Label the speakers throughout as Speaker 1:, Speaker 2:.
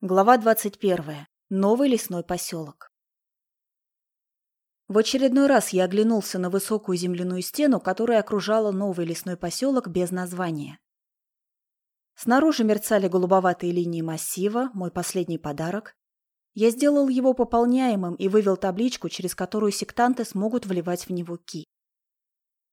Speaker 1: Глава 21. Новый лесной поселок. В очередной раз я оглянулся на высокую земляную стену, которая окружала новый лесной поселок без названия. Снаружи мерцали голубоватые линии массива, мой последний подарок. Я сделал его пополняемым и вывел табличку, через которую сектанты смогут вливать в него ки.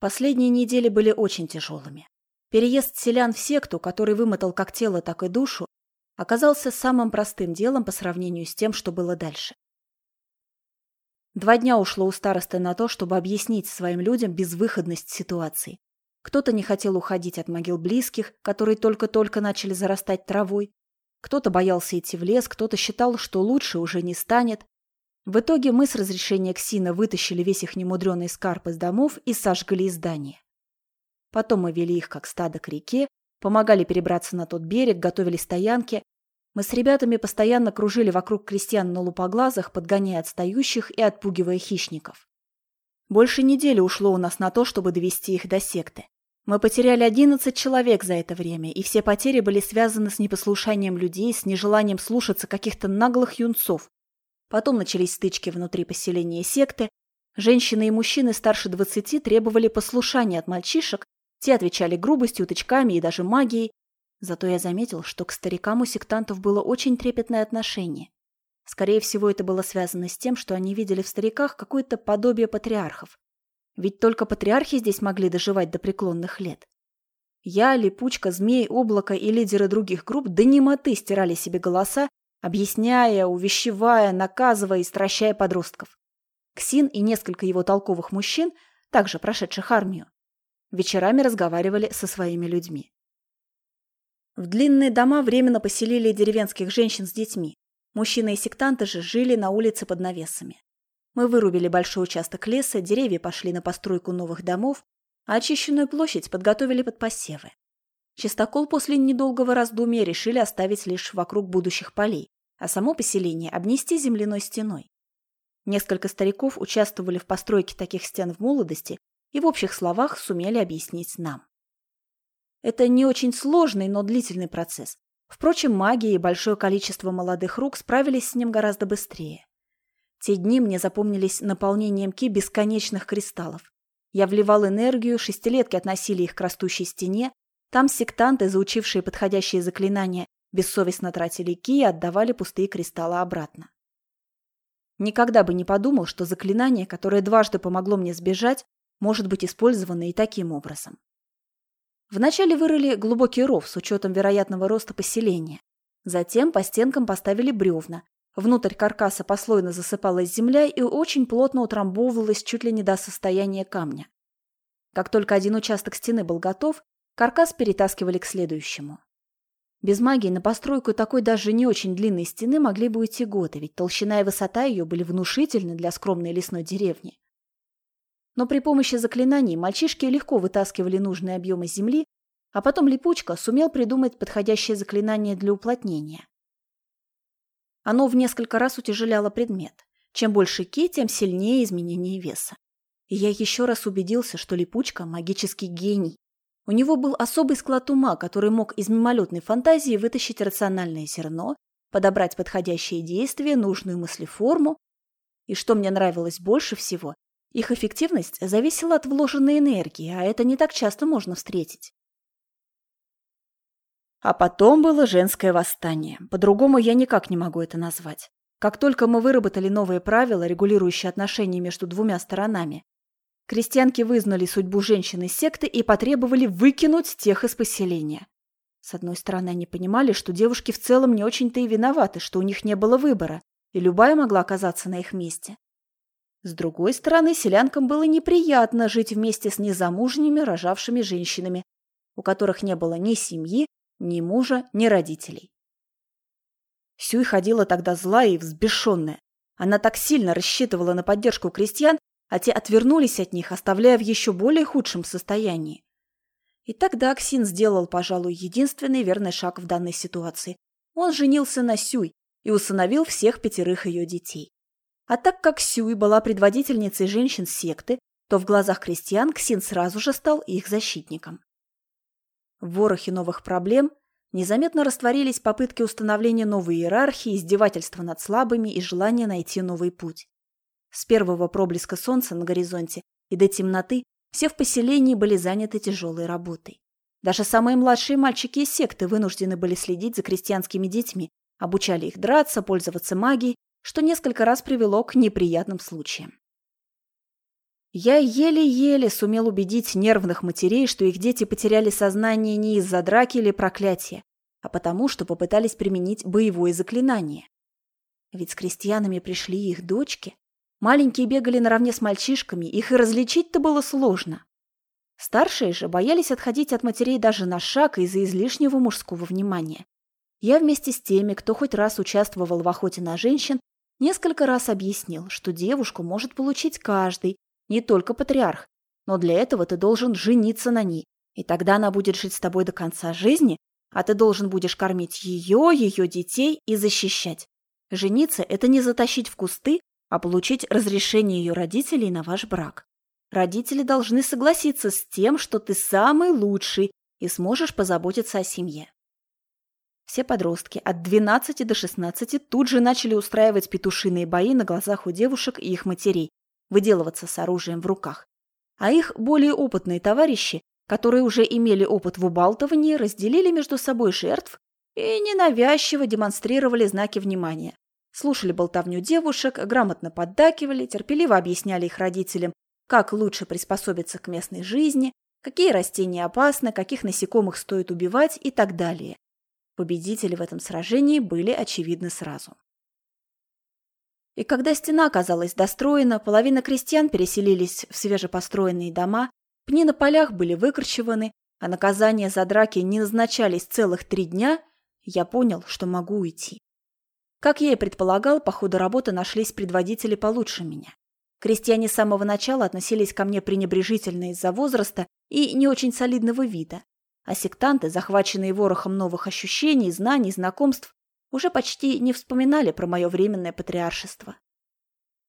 Speaker 1: Последние недели были очень тяжелыми. Переезд селян в секту, который вымотал как тело, так и душу, оказался самым простым делом по сравнению с тем, что было дальше. Два дня ушло у старосты на то, чтобы объяснить своим людям безвыходность ситуации. Кто-то не хотел уходить от могил близких, которые только-только начали зарастать травой. Кто-то боялся идти в лес, кто-то считал, что лучше уже не станет. В итоге мы с разрешения Ксина вытащили весь их немудреный скарб из домов и сожгли здание. Потом мы вели их как стадо к реке, помогали перебраться на тот берег, готовили стоянки. Мы с ребятами постоянно кружили вокруг крестьян на лупоглазах, подгоняя отстающих и отпугивая хищников. Больше недели ушло у нас на то, чтобы довести их до секты. Мы потеряли 11 человек за это время, и все потери были связаны с непослушанием людей, с нежеланием слушаться каких-то наглых юнцов. Потом начались стычки внутри поселения секты. Женщины и мужчины старше 20 требовали послушания от мальчишек, те отвечали грубостью, тычками и даже магией. Зато я заметил, что к старикам у сектантов было очень трепетное отношение. Скорее всего, это было связано с тем, что они видели в стариках какое-то подобие патриархов. Ведь только патриархи здесь могли доживать до преклонных лет. Я, Липучка, Змей, Облако и лидеры других групп до немоты стирали себе голоса, объясняя, увещевая, наказывая и стращая подростков. Ксин и несколько его толковых мужчин, также прошедших армию, вечерами разговаривали со своими людьми. В длинные дома временно поселили деревенских женщин с детьми. Мужчины и сектанты же жили на улице под навесами. Мы вырубили большой участок леса, деревья пошли на постройку новых домов, а очищенную площадь подготовили под посевы. Чистокол после недолгого раздумья решили оставить лишь вокруг будущих полей, а само поселение обнести земляной стеной. Несколько стариков участвовали в постройке таких стен в молодости и в общих словах сумели объяснить нам. Это не очень сложный, но длительный процесс. Впрочем, магия и большое количество молодых рук справились с ним гораздо быстрее. Те дни мне запомнились наполнением ки бесконечных кристаллов. Я вливал энергию, шестилетки относили их к растущей стене, там сектанты, заучившие подходящие заклинания, бессовестно тратили ки и отдавали пустые кристаллы обратно. Никогда бы не подумал, что заклинание, которое дважды помогло мне сбежать, может быть использовано и таким образом. Вначале вырыли глубокий ров с учетом вероятного роста поселения. Затем по стенкам поставили бревна. Внутрь каркаса послойно засыпалась земля и очень плотно утрамбовывалась чуть ли не до состояния камня. Как только один участок стены был готов, каркас перетаскивали к следующему. Без магии на постройку такой даже не очень длинной стены могли бы уйти годы, ведь толщина и высота ее были внушительны для скромной лесной деревни. Но при помощи заклинаний мальчишки легко вытаскивали нужные объемы земли, а потом Липучка сумел придумать подходящее заклинание для уплотнения. Оно в несколько раз утяжеляло предмет. Чем больше ки, тем сильнее изменение веса. И я еще раз убедился, что Липучка – магический гений. У него был особый склад ума, который мог из мимолетной фантазии вытащить рациональное зерно, подобрать подходящие действия, нужную мыслеформу. И что мне нравилось больше всего, их эффективность зависела от вложенной энергии, а это не так часто можно встретить. А потом было женское восстание. По-другому я никак не могу это назвать. Как только мы выработали новые правила, регулирующие отношения между двумя сторонами, крестьянки вызнали судьбу женщин из секты и потребовали выкинуть тех из поселения. С одной стороны, они понимали, что девушки в целом не очень-то и виноваты, что у них не было выбора, и любая могла оказаться на их месте. С другой стороны, селянкам было неприятно жить вместе с незамужними рожавшими женщинами, у которых не было ни семьи, ни мужа, ни родителей. Сюй ходила тогда злая и взбешенная. Она так сильно рассчитывала на поддержку крестьян, а те отвернулись от них, оставляя в еще более худшем состоянии. И тогда Ксин сделал, пожалуй, единственный верный шаг в данной ситуации. Он женился на Сюй и усыновил всех пятерых ее детей. А так как Сюй была предводительницей женщин секты, то в глазах крестьян Ксин сразу же стал их защитником. В ворохе новых проблем Незаметно растворились попытки установления новой иерархии, издевательства над слабыми и желание найти новый путь. С первого проблеска солнца на горизонте и до темноты все в поселении были заняты тяжелой работой. Даже самые младшие мальчики из секты вынуждены были следить за крестьянскими детьми, обучали их драться, пользоваться магией, что несколько раз привело к неприятным случаям. Я еле-еле сумел убедить нервных матерей, что их дети потеряли сознание не из-за драки или проклятия, а потому, что попытались применить боевое заклинание. Ведь с крестьянами пришли их дочки. Маленькие бегали наравне с мальчишками, их и различить-то было сложно. Старшие же боялись отходить от матерей даже на шаг из-за излишнего мужского внимания. Я вместе с теми, кто хоть раз участвовал в охоте на женщин, несколько раз объяснил, что девушку может получить каждый, не только патриарх, но для этого ты должен жениться на ней, и тогда она будет жить с тобой до конца жизни, а ты должен будешь кормить ее, ее детей и защищать. Жениться – это не затащить в кусты, а получить разрешение ее родителей на ваш брак. Родители должны согласиться с тем, что ты самый лучший и сможешь позаботиться о семье. Все подростки от 12 до 16 тут же начали устраивать петушиные бои на глазах у девушек и их матерей, выделываться с оружием в руках. А их более опытные товарищи, которые уже имели опыт в убалтывании, разделили между собой жертв и ненавязчиво демонстрировали знаки внимания. Слушали болтовню девушек, грамотно поддакивали, терпеливо объясняли их родителям, как лучше приспособиться к местной жизни, какие растения опасны, каких насекомых стоит убивать и так далее. Победители в этом сражении были очевидны сразу. И когда стена оказалась достроена, половина крестьян переселились в свежепостроенные дома, пни на полях были выкорчеваны, а наказания за драки не назначались целых три дня, я понял, что могу уйти. Как я и предполагал, по ходу работы нашлись предводители получше меня. Крестьяне с самого начала относились ко мне пренебрежительно из-за возраста и не очень солидного вида, а сектанты, захваченные ворохом новых ощущений, знаний, знакомств, уже почти не вспоминали про мое временное патриаршество.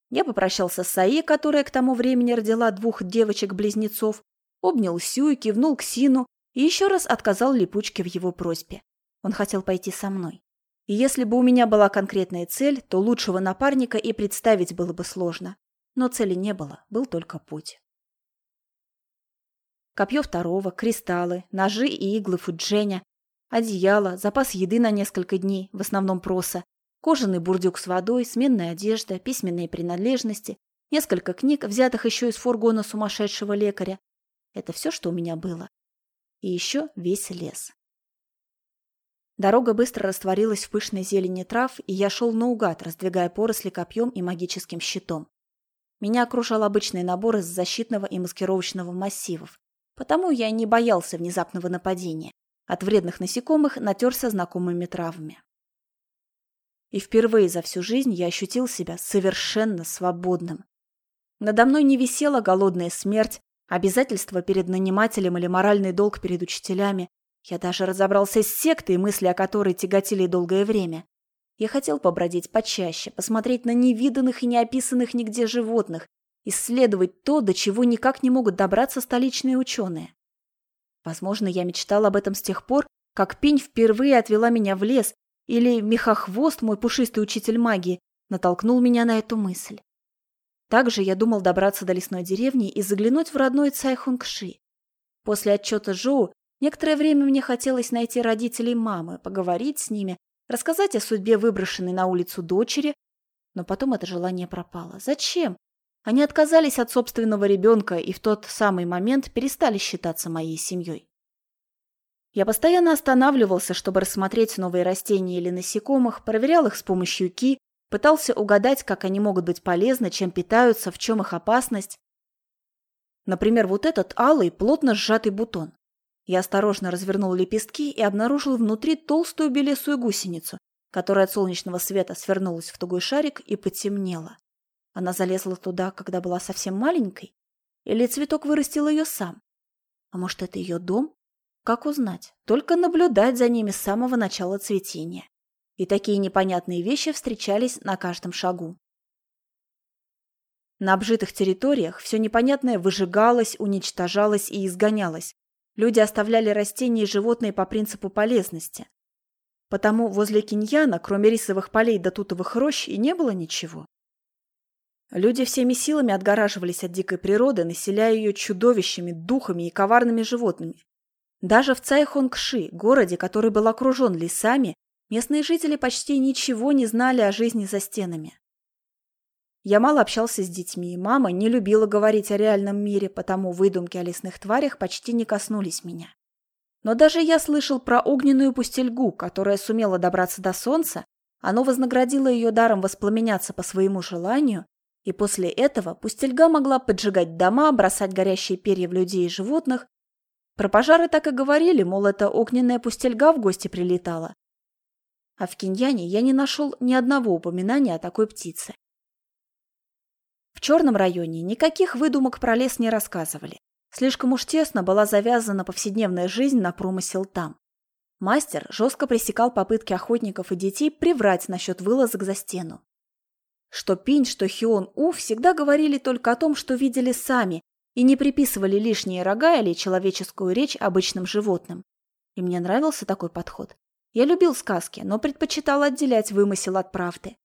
Speaker 1: Я попрощался с Саи, которая к тому времени родила двух девочек-близнецов, обнял Сю и кивнул к Сину и еще раз отказал Липучке в его просьбе. Он хотел пойти со мной. И если бы у меня была конкретная цель, то лучшего напарника и представить было бы сложно. Но цели не было, был только путь. Копье второго, кристаллы, ножи и иглы фудженя, Одеяло, запас еды на несколько дней, в основном проса, кожаный бурдюк с водой, сменная одежда, письменные принадлежности, несколько книг, взятых еще из фургона сумасшедшего лекаря. Это все, что у меня было. И еще весь лес. Дорога быстро растворилась в пышной зелени трав, и я шел наугад, раздвигая поросли копьем и магическим щитом. Меня окружал обычный набор из защитного и маскировочного массивов, потому я не боялся внезапного нападения. От вредных насекомых натерся знакомыми травами. И впервые за всю жизнь я ощутил себя совершенно свободным. Надо мной не висела голодная смерть, обязательства перед нанимателем или моральный долг перед учителями. Я даже разобрался с сектой, мысли о которой тяготили долгое время. Я хотел побродить почаще, посмотреть на невиданных и неописанных нигде животных, исследовать то, до чего никак не могут добраться столичные ученые. Возможно, я мечтал об этом с тех пор, как пень впервые отвела меня в лес, или мехохвост, мой пушистый учитель магии, натолкнул меня на эту мысль. Также я думал добраться до лесной деревни и заглянуть в родной Цайхунгши. После отчета Жоу некоторое время мне хотелось найти родителей мамы, поговорить с ними, рассказать о судьбе выброшенной на улицу дочери, но потом это желание пропало. Зачем? Они отказались от собственного ребенка и в тот самый момент перестали считаться моей семьей. Я постоянно останавливался, чтобы рассмотреть новые растения или насекомых, проверял их с помощью ки, пытался угадать, как они могут быть полезны, чем питаются, в чем их опасность. Например, вот этот алый, плотно сжатый бутон. Я осторожно развернул лепестки и обнаружил внутри толстую белесую гусеницу, которая от солнечного света свернулась в тугой шарик и потемнела. Она залезла туда, когда была совсем маленькой? Или цветок вырастил ее сам? А может, это ее дом? Как узнать? Только наблюдать за ними с самого начала цветения. И такие непонятные вещи встречались на каждом шагу. На обжитых территориях все непонятное выжигалось, уничтожалось и изгонялось. Люди оставляли растения и животные по принципу полезности. Потому возле Киньяна, кроме рисовых полей до тутовых рощ, и не было ничего. Люди всеми силами отгораживались от дикой природы, населяя ее чудовищами, духами и коварными животными. Даже в Цайхонгши, городе, который был окружен лесами, местные жители почти ничего не знали о жизни за стенами. Я мало общался с детьми, мама не любила говорить о реальном мире, потому выдумки о лесных тварях почти не коснулись меня. Но даже я слышал про огненную пустельгу, которая сумела добраться до солнца, оно вознаградило ее даром воспламеняться по своему желанию, и после этого пустельга могла поджигать дома, бросать горящие перья в людей и животных. Про пожары так и говорили, мол, это огненная пустельга в гости прилетала. А в Киньяне я не нашел ни одного упоминания о такой птице. В черном районе никаких выдумок про лес не рассказывали. Слишком уж тесно была завязана повседневная жизнь на промысел там. Мастер жестко пресекал попытки охотников и детей приврать насчет вылазок за стену. Что Пинь, что Хион У всегда говорили только о том, что видели сами, и не приписывали лишние рога или человеческую речь обычным животным. И мне нравился такой подход. Я любил сказки, но предпочитал отделять вымысел от правды.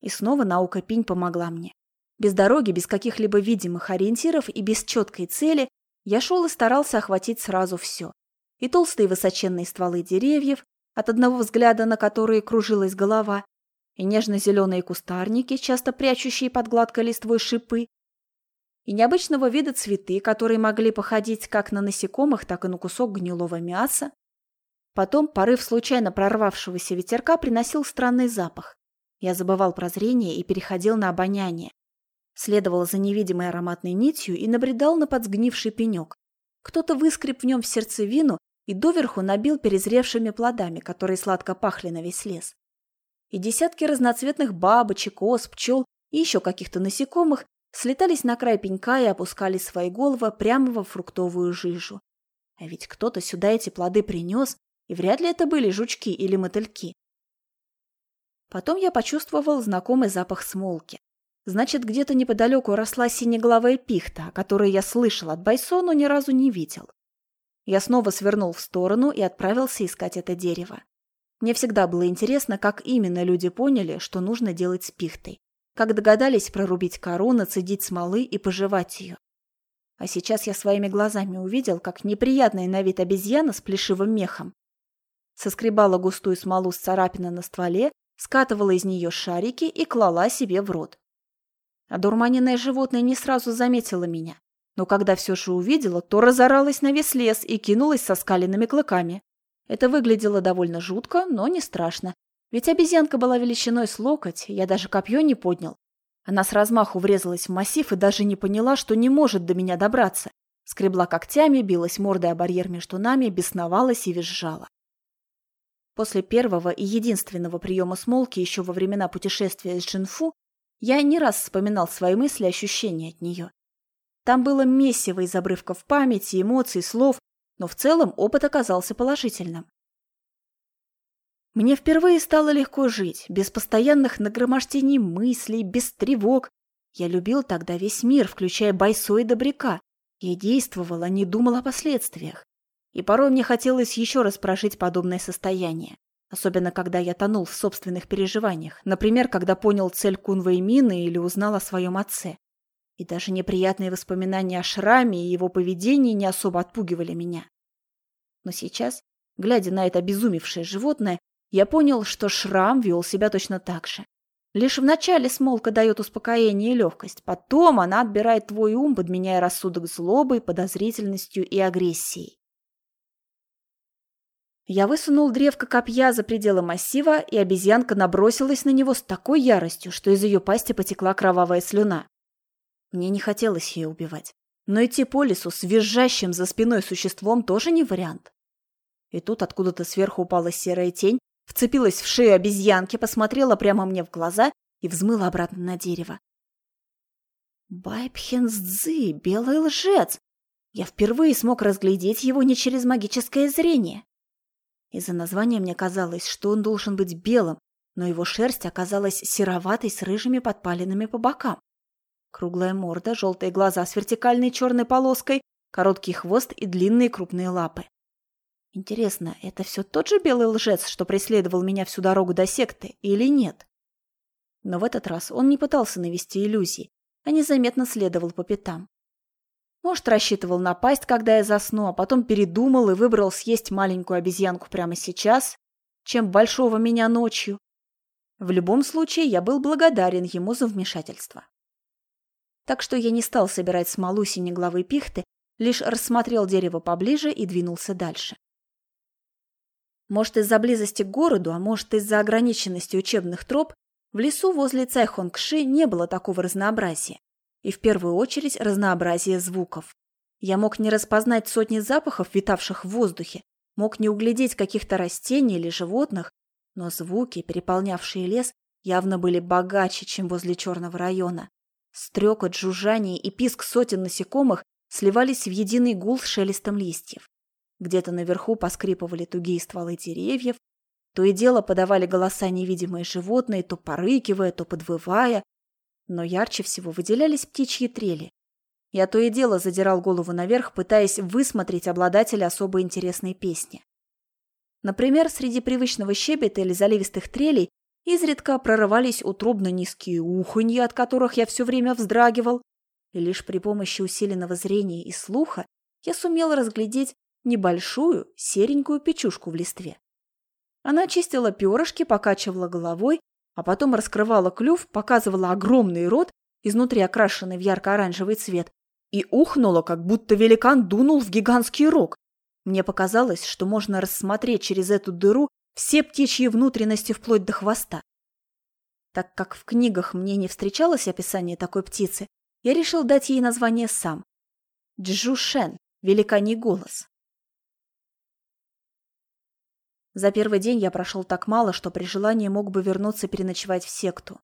Speaker 1: И снова наука Пинь помогла мне. Без дороги, без каких-либо видимых ориентиров и без четкой цели я шел и старался охватить сразу все. И толстые высоченные стволы деревьев, от одного взгляда на которые кружилась голова, и нежно-зеленые кустарники, часто прячущие под гладкой листвой шипы, и необычного вида цветы, которые могли походить как на насекомых, так и на кусок гнилого мяса. Потом порыв случайно прорвавшегося ветерка приносил странный запах. Я забывал про зрение и переходил на обоняние следовал за невидимой ароматной нитью и набредал на подсгнивший пенек. Кто-то выскреб в нем в сердцевину и доверху набил перезревшими плодами, которые сладко пахли на весь лес. И десятки разноцветных бабочек, ос, пчел и еще каких-то насекомых слетались на край пенька и опускали свои головы прямо во фруктовую жижу. А ведь кто-то сюда эти плоды принес, и вряд ли это были жучки или мотыльки. Потом я почувствовал знакомый запах смолки. Значит, где-то неподалеку росла синеглавая пихта, которую я слышал от Байсо, но ни разу не видел. Я снова свернул в сторону и отправился искать это дерево. Мне всегда было интересно, как именно люди поняли, что нужно делать с пихтой. Как догадались прорубить кору, нацедить смолы и пожевать ее. А сейчас я своими глазами увидел, как неприятная на вид обезьяна с плешивым мехом соскребала густую смолу с царапины на стволе, скатывала из нее шарики и клала себе в рот. Одурманенное животное не сразу заметило меня, но когда все же увидела, то разоралась на весь лес и кинулась со скаленными клыками. Это выглядело довольно жутко, но не страшно, ведь обезьянка была величиной с локоть, я даже копье не поднял. Она с размаху врезалась в массив и даже не поняла, что не может до меня добраться. Скребла когтями, билась мордой о барьер между нами, бесновалась и визжала. После первого и единственного приема смолки еще во времена путешествия с Джинфу я не раз вспоминал свои мысли и ощущения от нее. Там было месиво из обрывков памяти, эмоций, слов, но в целом опыт оказался положительным. Мне впервые стало легко жить, без постоянных нагромождений мыслей, без тревог. Я любил тогда весь мир, включая Байсо и Добряка. Я действовал, а не думал о последствиях. И порой мне хотелось еще раз прожить подобное состояние. Особенно, когда я тонул в собственных переживаниях. Например, когда понял цель Кунвы и Мины или узнал о своем отце. И даже неприятные воспоминания о Шраме и его поведении не особо отпугивали меня. Но сейчас, глядя на это обезумевшее животное, я понял, что Шрам вел себя точно так же. Лишь вначале смолка дает успокоение и легкость, потом она отбирает твой ум, подменяя рассудок злобой, подозрительностью и агрессией. Я высунул древко копья за пределы массива, и обезьянка набросилась на него с такой яростью, что из ее пасти потекла кровавая слюна. Мне не хотелось ее убивать. Но идти по лесу с визжащим за спиной существом тоже не вариант. И тут откуда-то сверху упала серая тень, вцепилась в шею обезьянки, посмотрела прямо мне в глаза и взмыла обратно на дерево. Байпхенсдзы, белый лжец! Я впервые смог разглядеть его не через магическое зрение. Из-за названия мне казалось, что он должен быть белым, но его шерсть оказалась сероватой с рыжими подпалинами по бокам. Круглая морда, желтые глаза с вертикальной черной полоской, короткий хвост и длинные крупные лапы. Интересно, это все тот же белый лжец, что преследовал меня всю дорогу до секты, или нет? Но в этот раз он не пытался навести иллюзии, а незаметно следовал по пятам. Может, рассчитывал напасть, когда я засну, а потом передумал и выбрал съесть маленькую обезьянку прямо сейчас, чем большого меня ночью. В любом случае, я был благодарен ему за вмешательство. Так что я не стал собирать смолу синеглавой пихты, лишь рассмотрел дерево поближе и двинулся дальше. Может, из-за близости к городу, а может, из-за ограниченности учебных троп, в лесу возле Цайхонгши не было такого разнообразия. И в первую очередь разнообразие звуков. Я мог не распознать сотни запахов, витавших в воздухе, мог не углядеть каких-то растений или животных, но звуки, переполнявшие лес, явно были богаче, чем возле Черного района. Стрекот, жужжание и писк сотен насекомых сливались в единый гул с шелестом листьев. Где-то наверху поскрипывали тугие стволы деревьев, то и дело подавали голоса невидимые животные, то порыкивая, то подвывая. Но ярче всего выделялись птичьи трели. Я то и дело задирал голову наверх, пытаясь высмотреть обладателя особо интересной песни. Например, среди привычного щебета или заливистых трелей изредка прорывались утробно низкие уханья, от которых я все время вздрагивал, и лишь при помощи усиленного зрения и слуха я сумел разглядеть небольшую серенькую печушку в листве. Она чистила перышки, покачивала головой, а потом раскрывала клюв, показывала огромный рот, изнутри окрашенный в ярко-оранжевый цвет, и ухнула, как будто великан дунул в гигантский рог. Мне показалось, что можно рассмотреть через эту дыру все птичьи внутренности вплоть до хвоста. Так как в книгах мне не встречалось описание такой птицы, я решил дать ей название сам. Джушен, великаний голос. За первый день я прошел так мало, что при желании мог бы вернуться переночевать в секту.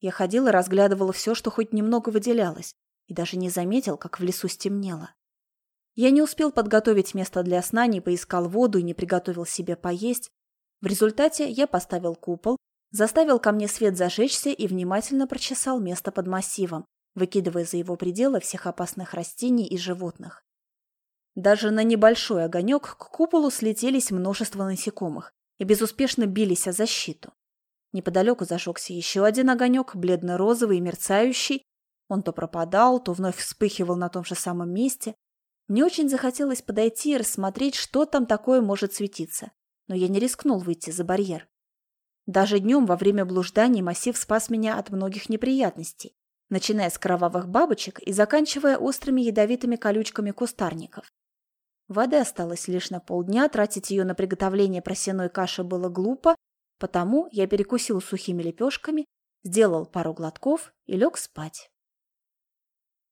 Speaker 1: Я ходил и разглядывал все, что хоть немного выделялось, и даже не заметил, как в лесу стемнело. Я не успел подготовить место для сна, не поискал воду и не приготовил себе поесть. В результате я поставил купол, заставил ко мне свет зажечься и внимательно прочесал место под массивом, выкидывая за его пределы всех опасных растений и животных. Даже на небольшой огонек к куполу слетелись множество насекомых и безуспешно бились о защиту. Неподалеку зажегся еще один огонек, бледно-розовый и мерцающий. Он то пропадал, то вновь вспыхивал на том же самом месте. Мне очень захотелось подойти и рассмотреть, что там такое может светиться, но я не рискнул выйти за барьер. Даже днем во время блужданий массив спас меня от многих неприятностей, начиная с кровавых бабочек и заканчивая острыми ядовитыми колючками кустарников. Воды осталось лишь на полдня, тратить ее на приготовление просеной каши было глупо, потому я перекусил сухими лепешками, сделал пару глотков и лег спать.